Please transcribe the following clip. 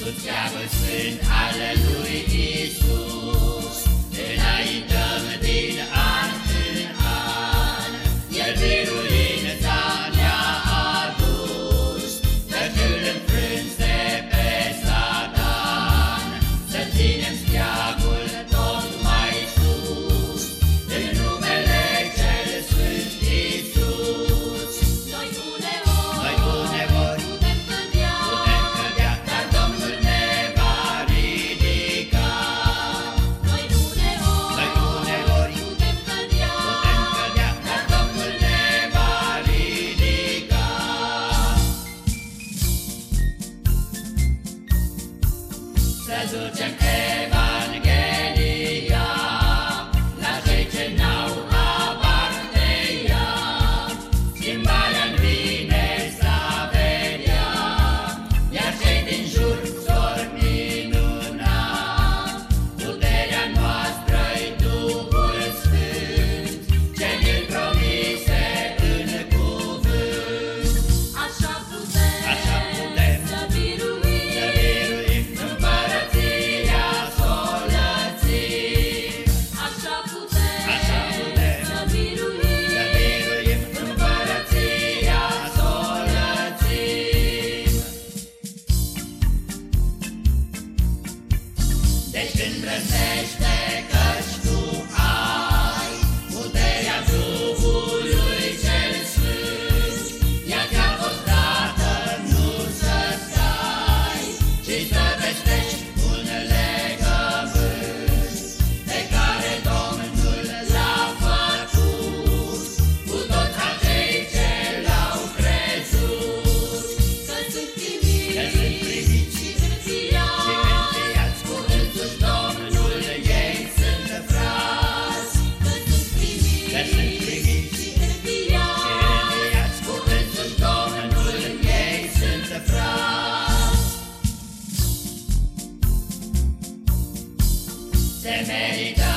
Iisus, slavă sunt ale lui Iisus. se ducem Eva sempre a festa. Se merita